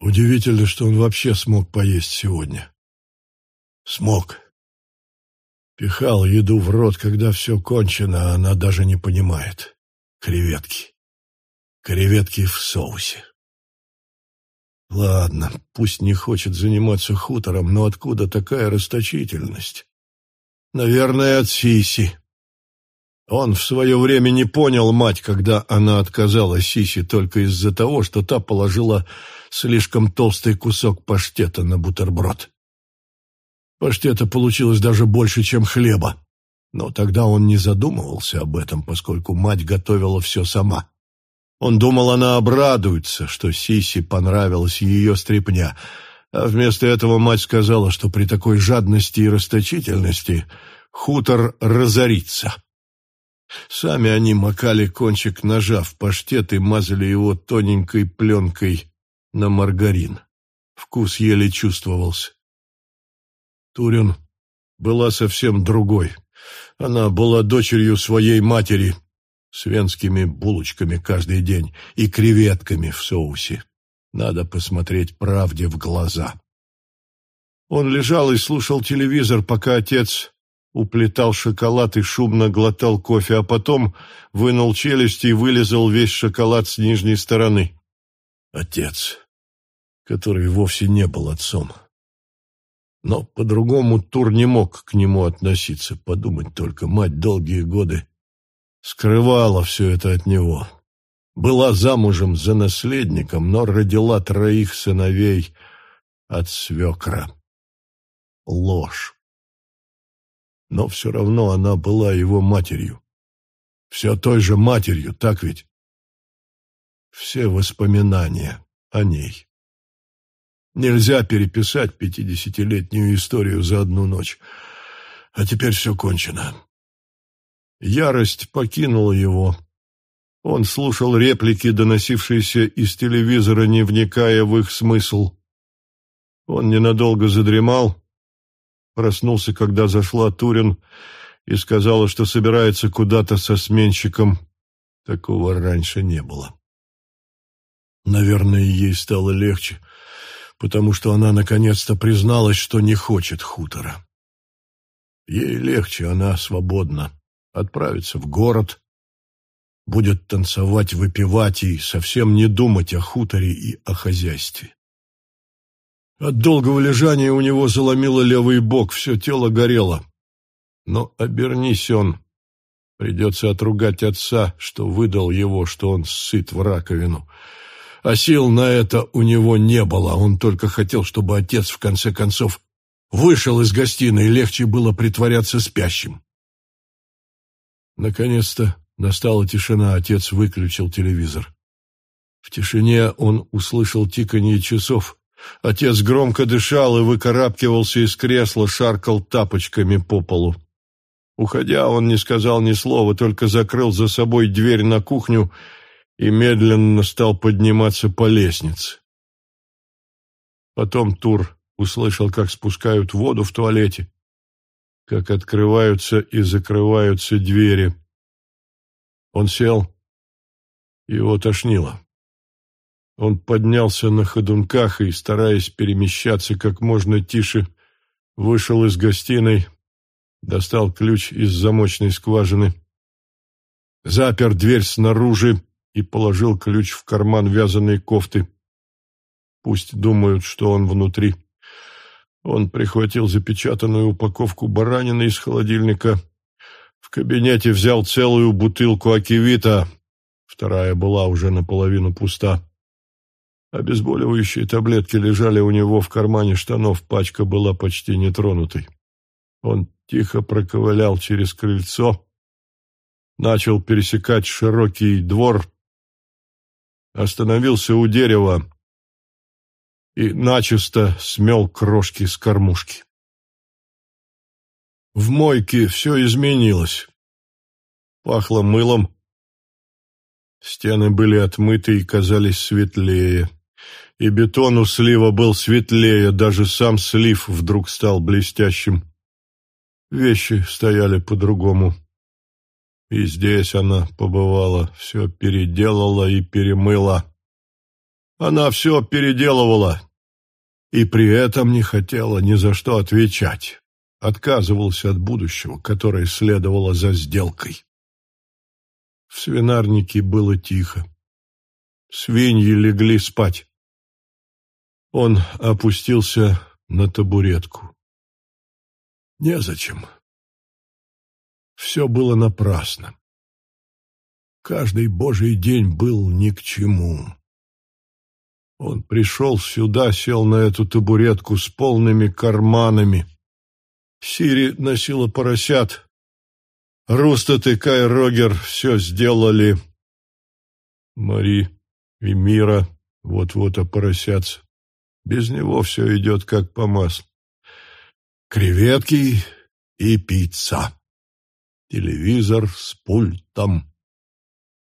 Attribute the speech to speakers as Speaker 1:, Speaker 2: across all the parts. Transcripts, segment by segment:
Speaker 1: Удивительно, что он вообще смог поесть сегодня. Смог. Пихал еду в рот, когда все кончено, а она даже не понимает. Креветки. Креветки в соусе. Ладно, пусть не хочет заниматься хутором, но откуда такая расточительность? Наверное, от Сиси. Он в свое время не понял мать, когда она отказала Сиси только из-за того, что та положила слишком толстый кусок паштета на бутерброд. Паштета получилось даже больше, чем хлеба. Но тогда он не задумывался об этом, поскольку мать готовила все сама. Он думал, она обрадуется, что Сиси понравилась ее стряпня, а вместо этого мать сказала, что при такой жадности и расточительности хутор разорится. Сами они макали кончик ножа в паштет и мазали его тоненькой пленкой на маргарин. Вкус еле чувствовался. Турин была совсем другой. Она была дочерью своей матери с венскими булочками каждый день и креветками в соусе. Надо посмотреть правде в глаза. Он лежал и слушал телевизор, пока отец уплетал шоколад и шумно глотал кофе, а потом вынул челюсти и вылезал весь шоколад с нижней стороны. Отец, который вовсе не был отцом. Но по-другому Тур не мог к нему относиться, подумать только, мать долгие годы скрывала все это от него. Была замужем за наследником, но родила троих сыновей от свекра. Ложь но все равно она была его матерью. Все той же матерью, так ведь? Все воспоминания о ней. Нельзя переписать пятидесятилетнюю историю за одну ночь. А теперь все кончено. Ярость покинула его. Он слушал реплики, доносившиеся из телевизора, не вникая в их смысл. Он ненадолго задремал, Проснулся, когда зашла Турин и сказала, что собирается куда-то со сменщиком. Такого раньше не было. Наверное, ей стало легче, потому что она наконец-то призналась, что не хочет хутора. Ей легче, она свободна. Отправиться в город, будет танцевать, выпивать и совсем не думать о хуторе и о хозяйстве. От долгого лежания у него заломило левый бок, все тело горело. Но обернись он, придется отругать отца, что выдал его, что он сыт в раковину. А сил на это у него не было, он только хотел, чтобы отец в конце концов вышел из гостиной, легче было притворяться спящим. Наконец-то настала тишина, отец выключил телевизор. В тишине он услышал тиканье часов — Отец громко дышал и выкарабкивался из кресла, шаркал тапочками по полу. Уходя, он не сказал ни слова, только закрыл за собой дверь на кухню и медленно стал подниматься по лестнице. Потом Тур услышал, как спускают воду в туалете, как открываются и закрываются двери. Он сел, его тошнило. Он поднялся на ходунках и, стараясь перемещаться как можно тише, вышел из гостиной, достал ключ из замочной скважины, запер дверь снаружи и положил ключ в карман вязаной кофты. Пусть думают, что он внутри. Он прихватил запечатанную упаковку баранины из холодильника. В кабинете взял целую бутылку акивита, вторая была уже наполовину пуста. Обезболивающие таблетки лежали у него в кармане штанов, пачка была почти нетронутой. Он тихо проковылял через крыльцо, начал пересекать широкий двор, остановился у дерева и начисто смел крошки с кормушки. В мойке все изменилось. Пахло мылом, стены были отмыты и казались светлее и бетон у слива был светлее, даже сам слив вдруг стал блестящим. Вещи стояли по-другому. И здесь она побывала, все переделала и перемыла. Она все переделывала и при этом не хотела ни за что отвечать. Отказывался от будущего, которое следовало за сделкой. В свинарнике было тихо. Свиньи легли спать. Он опустился на табуретку. Незачем. Все было напрасно. Каждый божий день был ни к чему. Он пришел сюда, сел на эту табуретку с полными карманами. Сири носила поросят. Рустат и Кай Рогер все сделали. Мари и Мира вот-вот опоросятся. Без него все идет как по маслу. Креветки и пицца. Телевизор с пультом.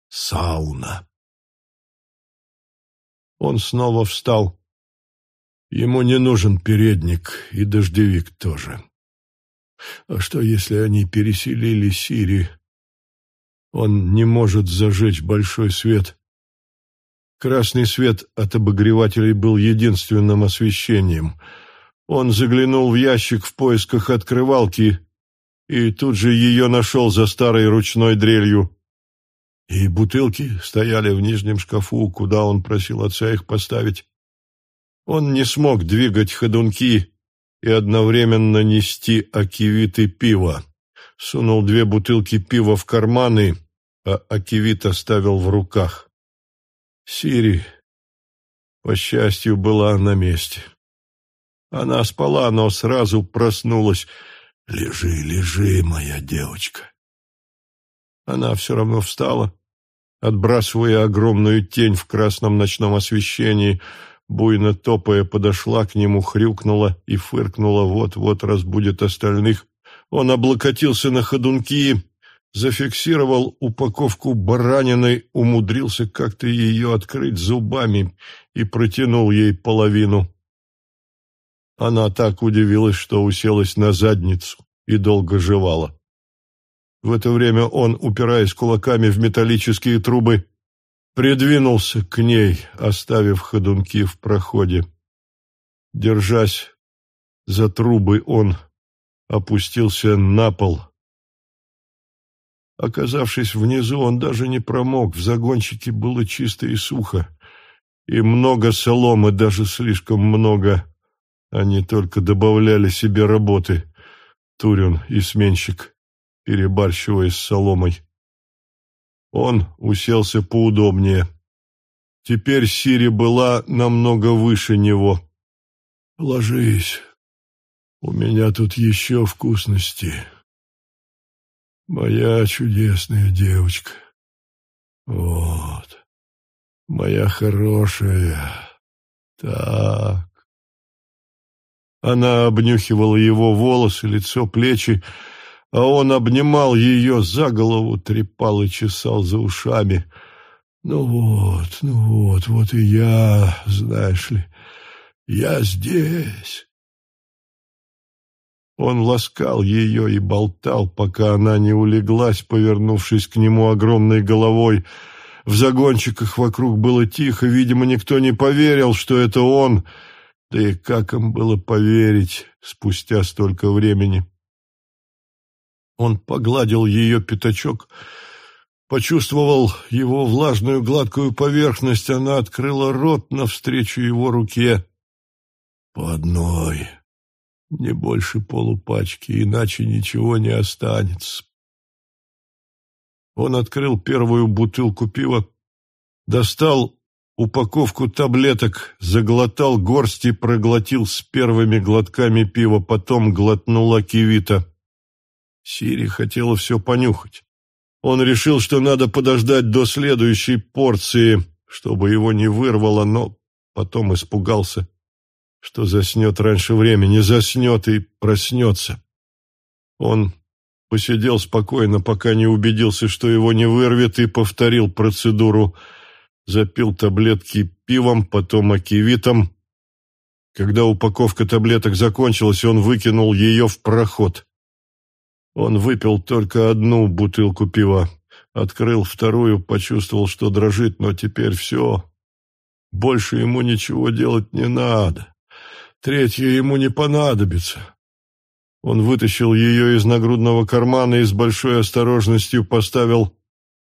Speaker 1: Сауна. Он снова встал. Ему не нужен передник, и дождевик тоже. А что, если они переселили Сири? Он не может зажечь большой свет. Красный свет от обогревателей был единственным освещением. Он заглянул в ящик в поисках открывалки и тут же ее нашел за старой ручной дрелью. И бутылки стояли в нижнем шкафу, куда он просил отца их поставить. Он не смог двигать ходунки и одновременно нести акивиты пива. Сунул две бутылки пива в карманы, а акивит оставил в руках. Сири, по счастью, была на месте. Она спала, но сразу проснулась. «Лежи, лежи, моя девочка». Она все равно встала, отбрасывая огромную тень в красном ночном освещении, буйно топая, подошла к нему, хрюкнула и фыркнула, вот-вот разбудит остальных. Он облокотился на ходунки зафиксировал упаковку баранины, умудрился как-то ее открыть зубами и протянул ей половину. Она так удивилась, что уселась на задницу и долго жевала. В это время он, упираясь кулаками в металлические трубы, придвинулся к ней, оставив ходунки в проходе. Держась за трубы, он опустился на пол, Оказавшись внизу, он даже не промок, в загончике было чисто и сухо. И много соломы, даже слишком много. Они только добавляли себе работы, Турин и сменщик, перебарщивая с соломой. Он уселся поудобнее. Теперь Сири была намного выше него. «Ложись, у меня тут еще вкусности», Моя чудесная девочка. Вот. Моя хорошая. Так. Она обнюхивала его волосы, лицо, плечи, а он обнимал ее за голову, трепал и чесал за ушами. Ну вот, ну вот, вот и я, знаешь ли, я здесь. Он ласкал ее и болтал, пока она не улеглась, повернувшись к нему огромной головой. В загончиках вокруг было тихо, видимо, никто не поверил, что это он. Да и как им было поверить спустя столько времени? Он погладил ее пятачок, почувствовал его влажную гладкую поверхность, она открыла рот навстречу его руке. «По одной», не больше полупачки, иначе ничего не останется. Он открыл первую бутылку пива, достал упаковку таблеток, заглотал горсть и проглотил с первыми глотками пива, потом глотнул акивита. Сири хотела все понюхать. Он решил, что надо подождать до следующей порции, чтобы его не вырвало, но потом испугался что заснет раньше времени, заснет и проснется. Он посидел спокойно, пока не убедился, что его не вырвет, и повторил процедуру. Запил таблетки пивом, потом акивитом. Когда упаковка таблеток закончилась, он выкинул ее в проход. Он выпил только одну бутылку пива. Открыл вторую, почувствовал, что дрожит, но теперь все. Больше ему ничего делать не надо. Третье ему не понадобится. Он вытащил ее из нагрудного кармана и с большой осторожностью поставил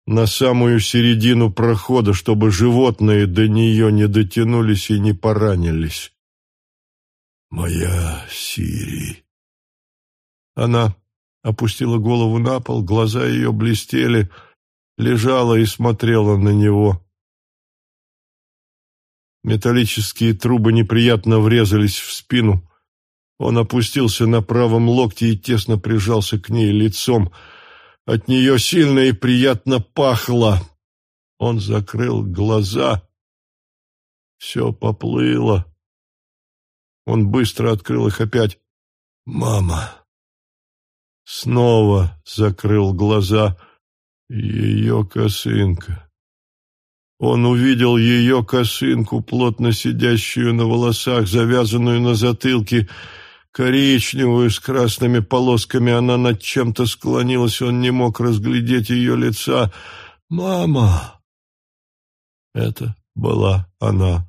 Speaker 1: на самую середину прохода, чтобы животные до нее не дотянулись и не поранились. «Моя Сири!» Она опустила голову на пол, глаза ее блестели, лежала и смотрела на него. Металлические трубы неприятно врезались в спину. Он опустился на правом локте и тесно прижался к ней лицом. От нее сильно и приятно пахло. Он закрыл глаза. Все поплыло. Он быстро открыл их опять. «Мама!» Снова закрыл глаза. Ее косынка. Он увидел ее косынку, плотно сидящую на волосах, завязанную на затылке, коричневую с красными полосками. Она над чем-то склонилась, он не мог разглядеть ее лица. «Мама!» Это была она.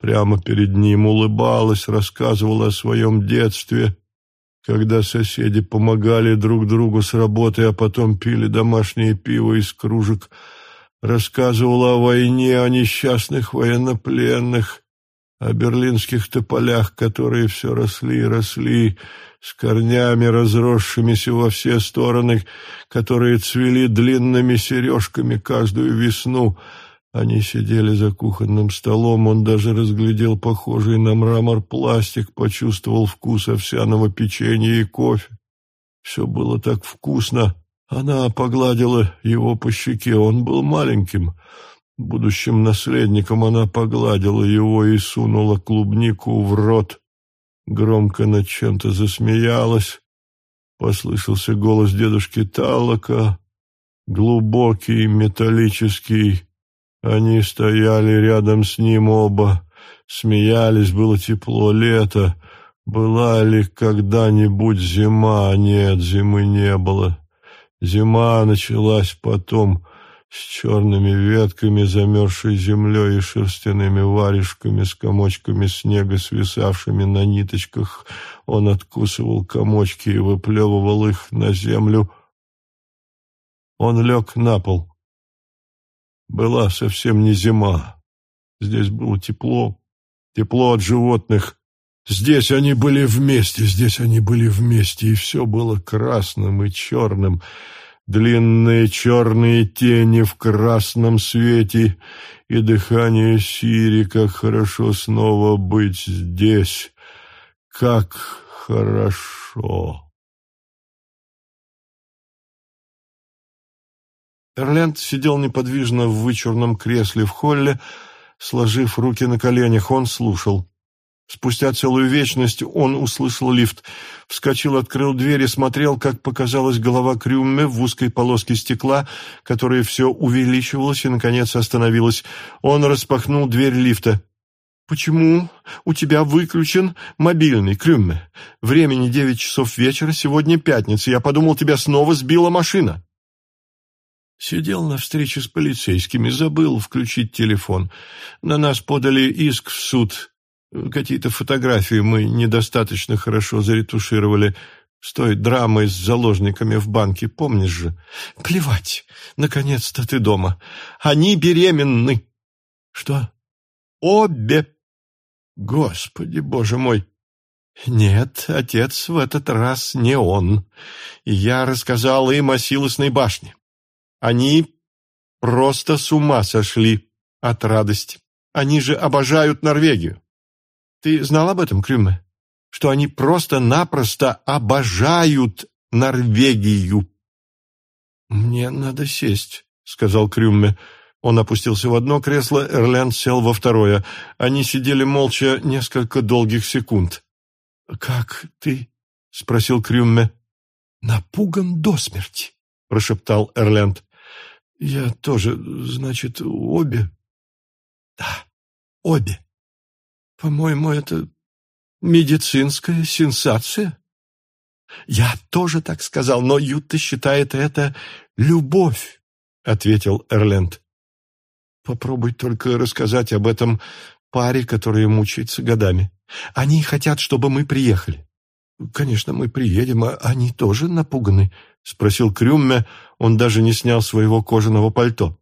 Speaker 1: Прямо перед ним улыбалась, рассказывала о своем детстве, когда соседи помогали друг другу с работой, а потом пили домашнее пиво из кружек – рассказывала о войне, о несчастных военнопленных, о берлинских тополях, которые все росли и росли, с корнями, разросшимися во все стороны, которые цвели длинными сережками каждую весну. Они сидели за кухонным столом, он даже разглядел похожий на мрамор пластик, почувствовал вкус овсяного печенья и кофе. Все было так вкусно, она погладила его по щеке, он был маленьким. Будущим наследником она погладила его и сунула клубнику в рот. Громко над чем-то засмеялась. Послышался голос дедушки Талока, глубокий, металлический. Они стояли рядом с ним оба, смеялись, было тепло, лето. Была ли когда-нибудь зима? Нет, зимы не было. Зима началась потом с черными ветками, замерзшей землей и шерстяными варежками с комочками снега, свисавшими на ниточках. Он откусывал комочки и выплевывал их на землю. Он лег на пол. Была совсем не зима. Здесь было тепло, тепло от животных, Здесь они были вместе, здесь они были вместе, и все было красным и черным. Длинные черные тени в красном свете и дыхание Сири, как хорошо снова быть здесь, как хорошо. Эрленд сидел неподвижно в вычурном кресле в холле, сложив руки на коленях, он слушал. Спустя целую вечность он услышал лифт. Вскочил, открыл дверь и смотрел, как показалась голова Крюмме в узкой полоске стекла, которая все увеличивалась и, наконец, остановилась. Он распахнул дверь лифта. «Почему у тебя выключен мобильный, Крюмме? Времени девять часов вечера, сегодня пятница. Я подумал, тебя снова сбила машина». Сидел на встрече с полицейскими, забыл включить телефон. На нас подали иск в суд Какие-то фотографии мы недостаточно хорошо заретушировали с той драмой с заложниками в банке, помнишь же? Плевать, наконец-то ты дома. Они беременны. Что? Обе. Господи, боже мой. Нет, отец в этот раз не он. Я рассказал им о силосной башне. Они просто с ума сошли от радости. Они же обожают Норвегию. Ты знал об этом, Крюме? Что они просто-напросто обожают Норвегию. Мне надо сесть, сказал Крюме. Он опустился в одно кресло, Эрлянд сел во второе. Они сидели молча несколько долгих секунд. «Как ты?» — спросил Крюмме. «Напуган до смерти», — прошептал Эрленд. «Я тоже, значит, обе?» «Да, обе», по-моему, это медицинская сенсация. Я тоже так сказал, но Ютта считает это любовь, ответил Эрленд. Попробуй только рассказать об этом паре, которая мучается годами. Они хотят, чтобы мы приехали. Конечно, мы приедем, а они тоже напуганы, спросил Крюмме. Он даже не снял своего кожаного пальто.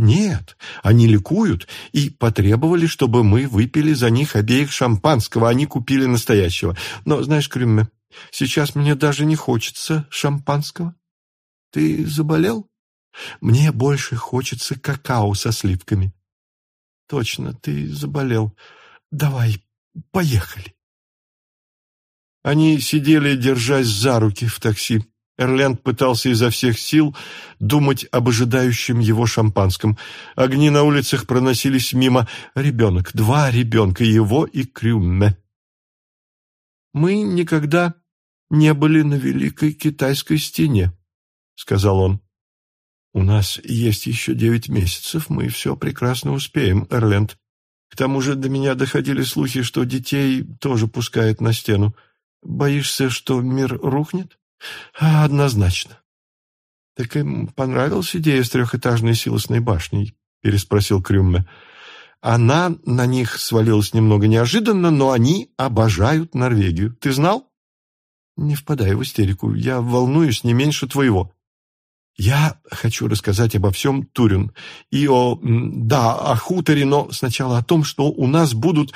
Speaker 1: Нет, они ликуют и потребовали, чтобы мы выпили за них обеих шампанского, они купили настоящего. Но, знаешь, Крюмме, сейчас мне даже не хочется шампанского. Ты заболел? Мне больше хочется какао со сливками. Точно, ты заболел. Давай, поехали. Они сидели, держась за руки в такси. Эрленд пытался изо всех сил думать об ожидающем его шампанском. Огни на улицах проносились мимо. Ребенок, два ребенка, его и Крюмме. «Мы никогда не были на Великой Китайской стене», — сказал он. «У нас есть еще девять месяцев, мы все прекрасно успеем, Эрленд. К тому же до меня доходили слухи, что детей тоже пускают на стену. Боишься, что мир рухнет?» А, «Однозначно». «Так им понравилась идея с трехэтажной силосной башней?» — переспросил Крюмме. «Она на них свалилась немного неожиданно, но они обожают Норвегию. Ты знал?» «Не впадай в истерику. Я волнуюсь не меньше твоего». Я хочу рассказать обо всем Турин и о... да, о хуторе, но сначала о том, что у нас будут...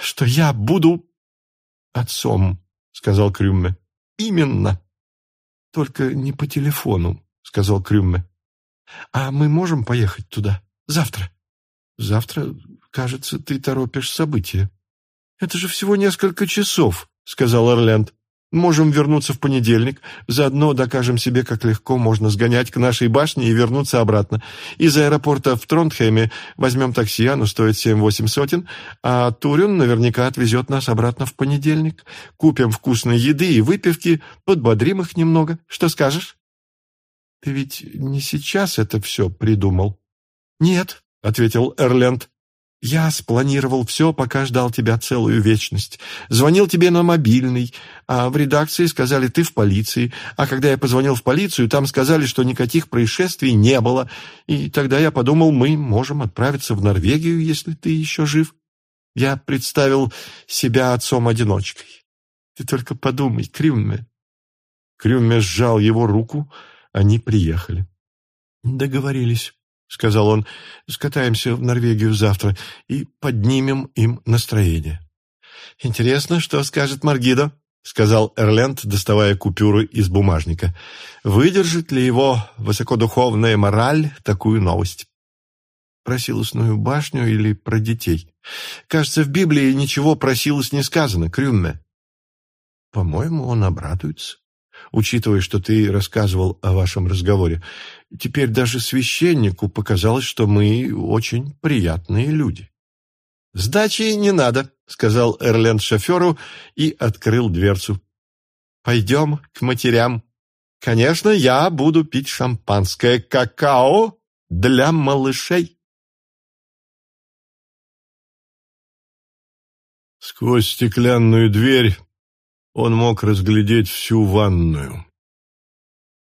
Speaker 1: что я буду отцом, — сказал Крюмме. Именно. Только не по телефону, — сказал Крюмме. А мы можем поехать туда завтра? Завтра, кажется, ты торопишь события. Это же всего несколько часов, — сказал Орленд. Можем вернуться в понедельник, заодно докажем себе, как легко можно сгонять к нашей башне и вернуться обратно. Из аэропорта в Тронтхейме возьмем такси, оно стоит семь-восемь сотен, а Турин наверняка отвезет нас обратно в понедельник. Купим вкусной еды и выпивки, подбодрим их немного. Что скажешь? Ты ведь не сейчас это все придумал? Нет, — ответил Эрленд. Я спланировал все, пока ждал тебя целую вечность. Звонил тебе на мобильный, а в редакции сказали, ты в полиции. А когда я позвонил в полицию, там сказали, что никаких происшествий не было. И тогда я подумал, мы можем отправиться в Норвегию, если ты еще жив. Я представил себя отцом-одиночкой. Ты только подумай, Крюмме. Крюмме сжал его руку, они приехали. Договорились. — сказал он, — скатаемся в Норвегию завтра и поднимем им настроение. — Интересно, что скажет Маргидо, — сказал Эрленд, доставая купюры из бумажника. — Выдержит ли его высокодуховная мораль такую новость? Про силосную башню или про детей? Кажется, в Библии ничего про силос не сказано, Крюмме. — По-моему, он обрадуется учитывая, что ты рассказывал о вашем разговоре. Теперь даже священнику показалось, что мы очень приятные люди». «Сдачи не надо», — сказал Эрленд шоферу и открыл дверцу. «Пойдем к матерям. Конечно, я буду пить шампанское какао для малышей». Сквозь стеклянную дверь он мог разглядеть всю ванную.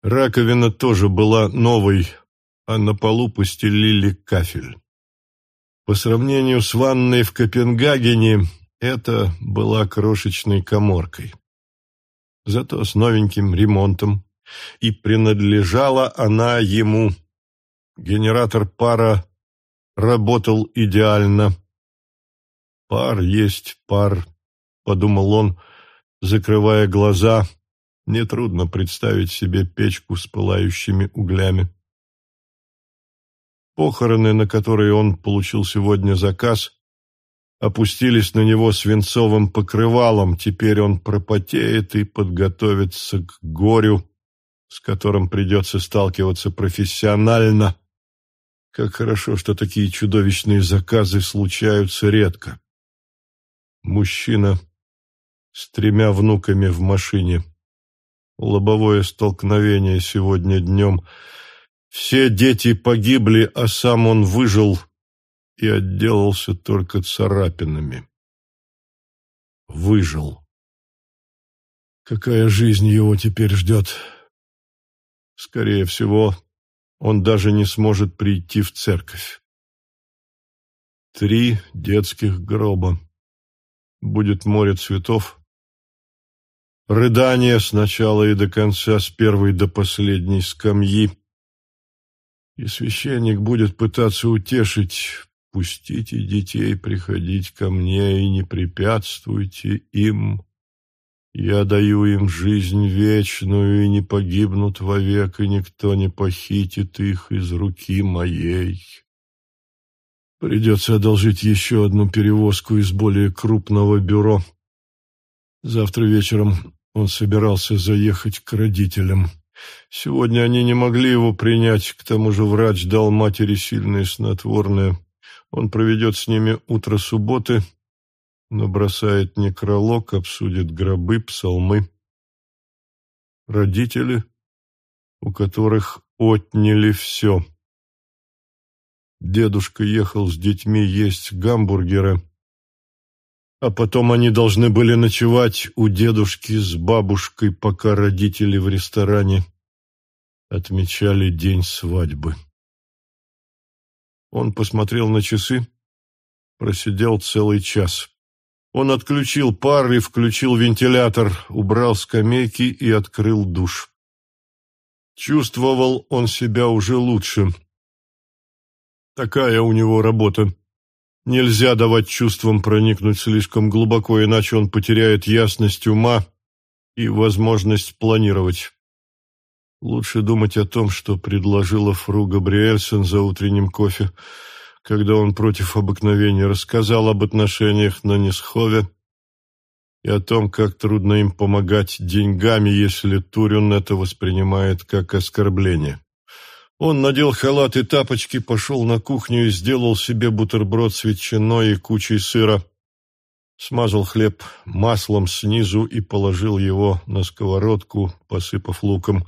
Speaker 1: Раковина тоже была новой, а на полу постелили кафель. По сравнению с ванной в Копенгагене, это была крошечной коморкой. Зато с новеньким ремонтом, и принадлежала она ему. Генератор пара работал идеально. «Пар есть пар», — подумал он, — Закрывая глаза, нетрудно представить себе печку с пылающими углями. Похороны, на которые он получил сегодня заказ, опустились на него свинцовым покрывалом. Теперь он пропотеет и подготовится к горю, с которым придется сталкиваться профессионально. Как хорошо, что такие чудовищные заказы случаются редко. Мужчина с тремя внуками в машине. Лобовое столкновение сегодня днем. Все дети погибли, а сам он выжил и отделался только царапинами. Выжил. Какая жизнь его теперь ждет? Скорее всего, он даже не сможет прийти в церковь. Три детских гроба. Будет море цветов. Рыдание сначала и до конца, с первой до последней скамьи. И священник будет пытаться утешить «Пустите детей приходить ко мне и не препятствуйте им. Я даю им жизнь вечную, и не погибнут вовек, и никто не похитит их из руки моей». Придется одолжить еще одну перевозку из более крупного бюро. Завтра вечером он собирался заехать к родителям. Сегодня они не могли его принять, к тому же врач дал матери сильное снотворное. Он проведет с ними утро субботы, набросает некролог, обсудит гробы, псалмы. Родители, у которых отняли все. Дедушка ехал с детьми есть гамбургеры, а потом они должны были ночевать у дедушки с бабушкой, пока родители в ресторане отмечали день свадьбы. Он посмотрел на часы, просидел целый час. Он отключил пар и включил вентилятор, убрал скамейки и открыл душ. Чувствовал он себя уже лучше. Такая у него работа. Нельзя давать чувствам проникнуть слишком глубоко, иначе он потеряет ясность ума и возможность планировать. Лучше думать о том, что предложила фру Габриэльсон за утренним кофе, когда он против обыкновения рассказал об отношениях на Несхове и о том, как трудно им помогать деньгами, если Турин это воспринимает как оскорбление. Он надел халат и тапочки, пошел на кухню и сделал себе бутерброд с ветчиной и кучей сыра. Смазал хлеб маслом снизу и положил его на сковородку, посыпав луком.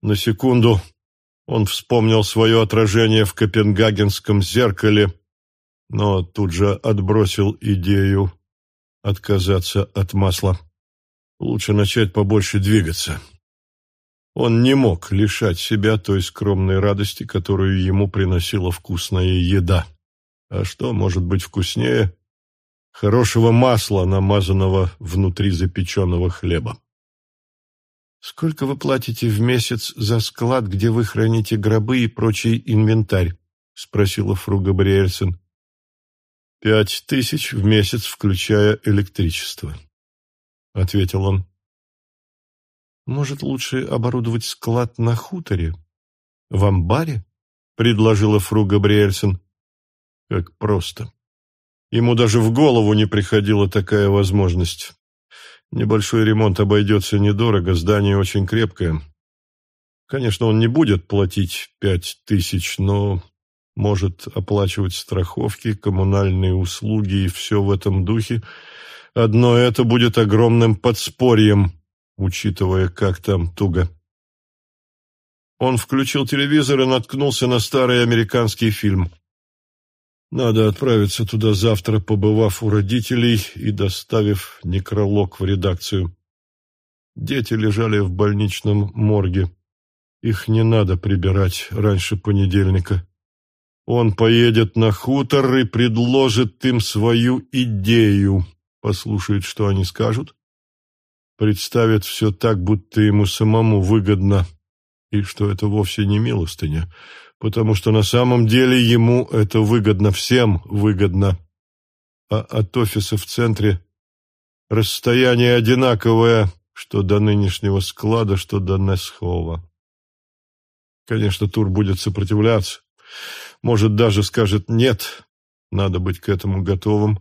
Speaker 1: На секунду он вспомнил свое отражение в копенгагенском зеркале, но тут же отбросил идею отказаться от масла. Лучше начать побольше двигаться. Он не мог лишать себя той скромной радости, которую ему приносила вкусная еда. А что может быть вкуснее хорошего масла, намазанного внутри запеченного хлеба? «Сколько вы платите в месяц за склад, где вы храните гробы и прочий инвентарь?» — спросила фру Габриэльсон. «Пять тысяч в месяц, включая электричество», — ответил он. Может, лучше оборудовать склад на хуторе? В амбаре? Предложила фру Габриэльсон. Как просто. Ему даже в голову не приходила такая возможность. Небольшой ремонт обойдется недорого, здание очень крепкое. Конечно, он не будет платить пять тысяч, но может оплачивать страховки, коммунальные услуги и все в этом духе. Одно это будет огромным подспорьем учитывая, как там туго. Он включил телевизор и наткнулся на старый американский фильм. Надо отправиться туда завтра, побывав у родителей и доставив некролог в редакцию. Дети лежали в больничном морге. Их не надо прибирать раньше понедельника. Он поедет на хутор и предложит им свою идею. Послушает, что они скажут, представит все так, будто ему самому выгодно, и что это вовсе не милостыня, потому что на самом деле ему это выгодно, всем выгодно. А от офиса в центре расстояние одинаковое, что до нынешнего склада, что до Несхова. Конечно, Тур будет сопротивляться, может, даже скажет «нет», надо быть к этому готовым,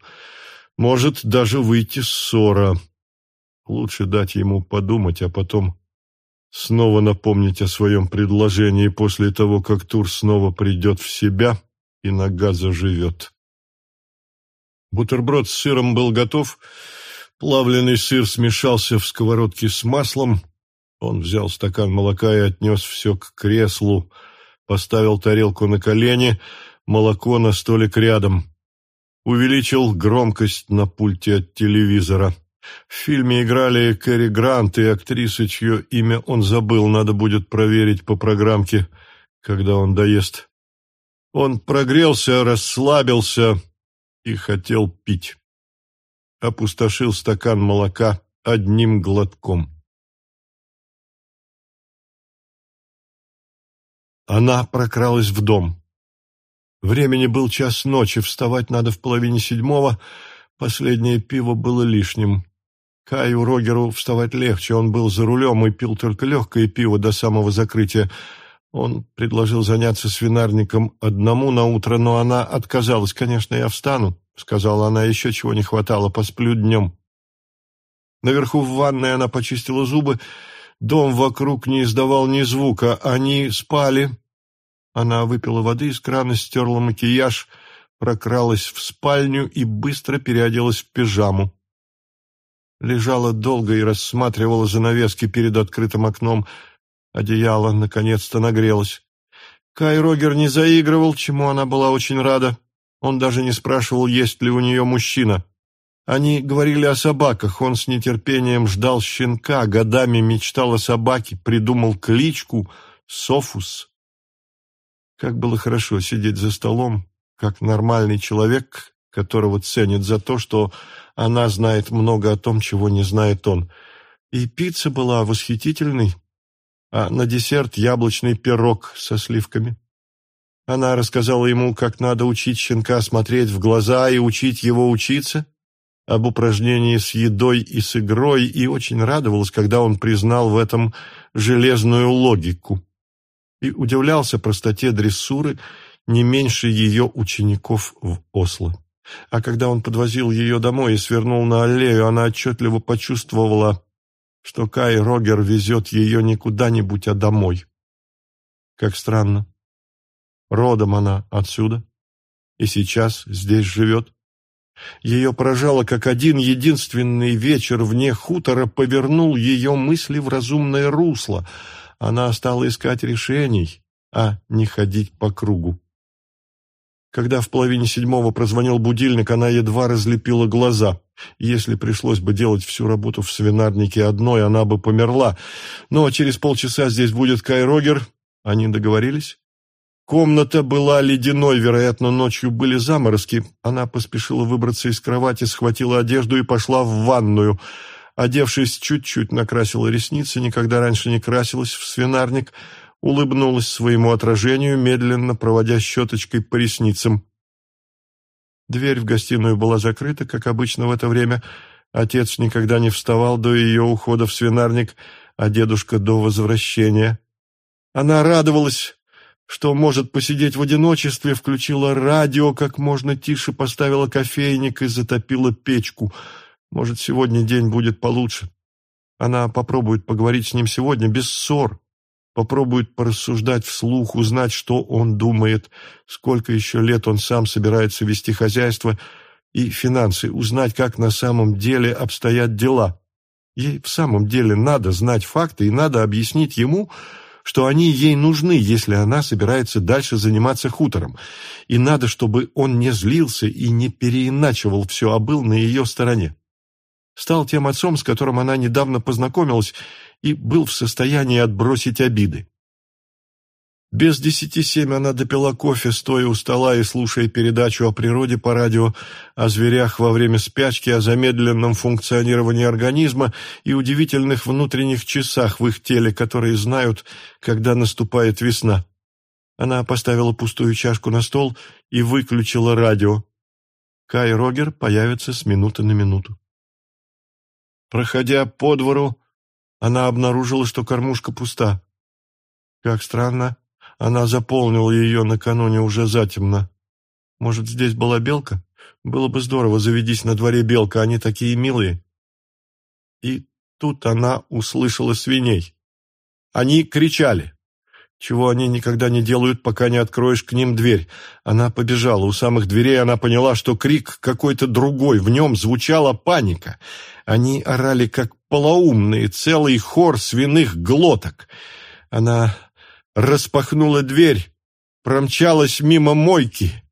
Speaker 1: может даже выйти ссора – Лучше дать ему подумать, а потом снова напомнить о своем предложении после того, как Тур снова придет в себя и нога заживет. Бутерброд с сыром был готов. Плавленый сыр смешался в сковородке с маслом. Он взял стакан молока и отнес все к креслу, поставил тарелку на колени, молоко на столик рядом. Увеличил громкость на пульте от телевизора. В фильме играли Кэрри Грант и актриса, чье имя он забыл, надо будет проверить по программке, когда он доест. Он прогрелся, расслабился, и хотел пить. Опустошил стакан молока одним глотком. Она прокралась в дом. Времени был час ночи, вставать надо в половине седьмого, последнее пиво было лишним. Каю Рогеру вставать легче, он был за рулем и пил только легкое пиво до самого закрытия. Он предложил заняться свинарником одному на утро, но она отказалась. «Конечно, я встану», — сказала она, — «еще чего не хватало, посплю днем». Наверху в ванной она почистила зубы, дом вокруг не издавал ни звука, они спали. Она выпила воды из крана, стерла макияж, прокралась в спальню и быстро переоделась в пижаму. Лежала долго и рассматривала занавески перед открытым окном — Одеяло наконец-то нагрелось. Кай Рогер не заигрывал, чему она была очень рада. Он даже не спрашивал, есть ли у нее мужчина. Они говорили о собаках, он с нетерпением ждал щенка, годами мечтал о собаке, придумал кличку Софус. Как было хорошо сидеть за столом, как нормальный человек, которого ценит за то, что она знает много о том, чего не знает он. И пицца была восхитительной, а на десерт яблочный пирог со сливками. Она рассказала ему, как надо учить щенка смотреть в глаза и учить его учиться, об упражнении с едой и с игрой, и очень радовалась, когда он признал в этом железную логику. И удивлялся простоте дрессуры не меньше ее учеников в Осло. А когда он подвозил ее домой и свернул на аллею, она отчетливо почувствовала, что Кай Рогер везет ее не куда-нибудь, а домой. Как странно. Родом она отсюда и сейчас здесь живет. Ее поражало, как один единственный вечер вне хутора повернул ее мысли в разумное русло. Она стала искать решений, а не ходить по кругу. Когда в половине седьмого прозвонил будильник, она едва разлепила глаза. Если пришлось бы делать всю работу в свинарнике одной, она бы померла. Но через полчаса здесь будет Кай Рогер. Они договорились? Комната была ледяной, вероятно, ночью были заморозки. Она поспешила выбраться из кровати, схватила одежду и пошла в ванную. Одевшись, чуть-чуть накрасила ресницы, никогда раньше не красилась в свинарник – улыбнулась своему отражению, медленно проводя щеточкой по ресницам. Дверь в гостиную была закрыта, как обычно в это время. Отец никогда не вставал до ее ухода в свинарник, а дедушка до возвращения. Она радовалась, что может посидеть в одиночестве, включила радио, как можно тише поставила кофейник и затопила печку. Может, сегодня день будет получше. Она попробует поговорить с ним сегодня без ссор, попробует порассуждать вслух, узнать, что он думает, сколько еще лет он сам собирается вести хозяйство и финансы, узнать, как на самом деле обстоят дела. Ей в самом деле надо знать факты и надо объяснить ему, что они ей нужны, если она собирается дальше заниматься хутором, и надо, чтобы он не злился и не переиначивал все, а был на ее стороне. Стал тем отцом, с которым она недавно познакомилась, и был в состоянии отбросить обиды. Без десяти семь она допила кофе, стоя у стола и слушая передачу о природе по радио, о зверях во время спячки, о замедленном функционировании организма и удивительных внутренних часах в их теле, которые знают, когда наступает весна. Она поставила пустую чашку на стол и выключила радио. Кай Рогер появится с минуты на минуту. Проходя по двору, она обнаружила, что кормушка пуста. Как странно, она заполнила ее накануне уже затемно. Может, здесь была белка? Было бы здорово, заведись на дворе белка, они такие милые. И тут она услышала свиней. Они кричали чего они никогда не делают, пока не откроешь к ним дверь. Она побежала. У самых дверей она поняла, что крик какой-то другой. В нем звучала паника. Они орали, как полоумные, целый хор свиных глоток. Она распахнула дверь, промчалась мимо мойки,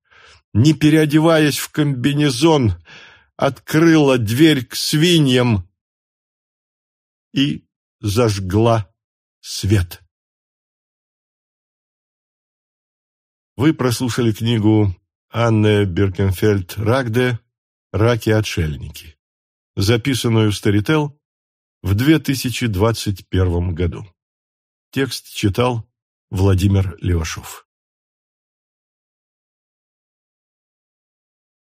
Speaker 1: не переодеваясь в комбинезон, открыла дверь к свиньям и зажгла свет. Вы прослушали книгу Анне Биркенфельд-Рагде «Раки-отшельники», записанную в Старител в 2021 году. Текст читал Владимир Лешев.